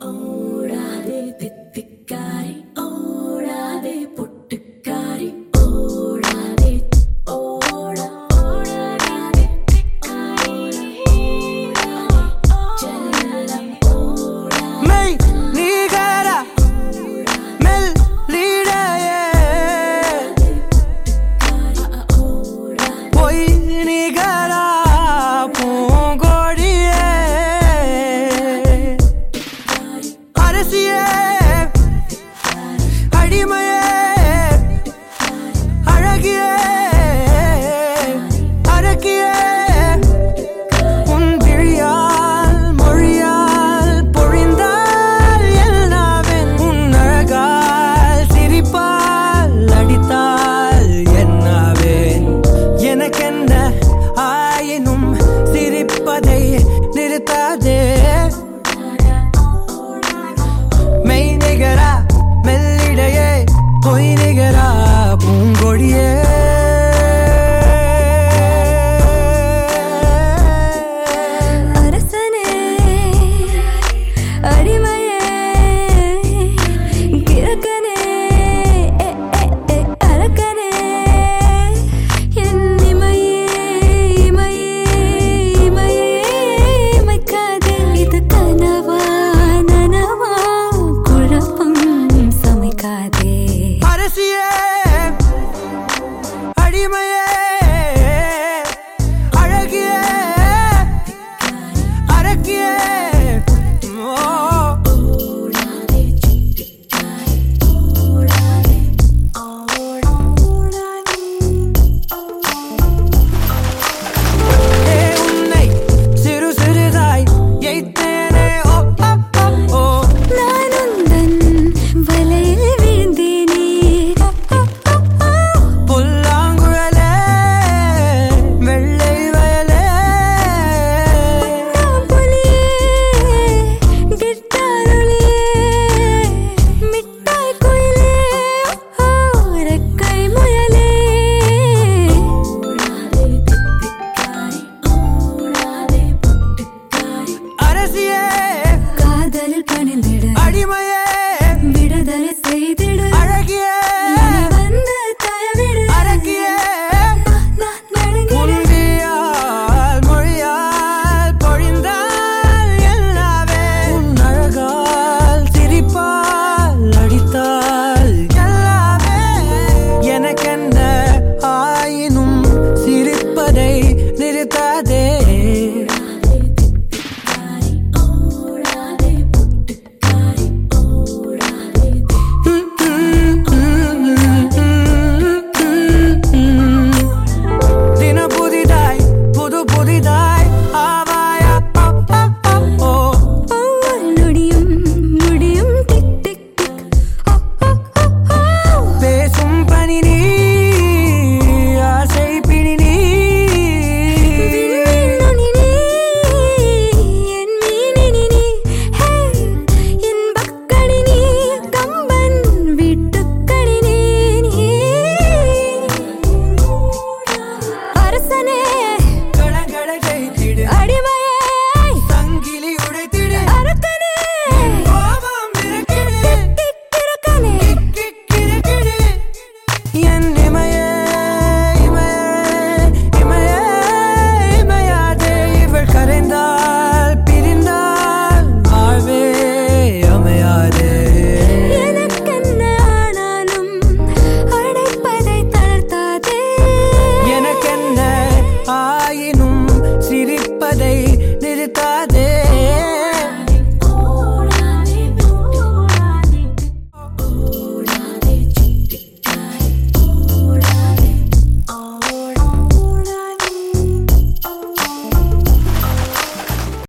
Hora del pit.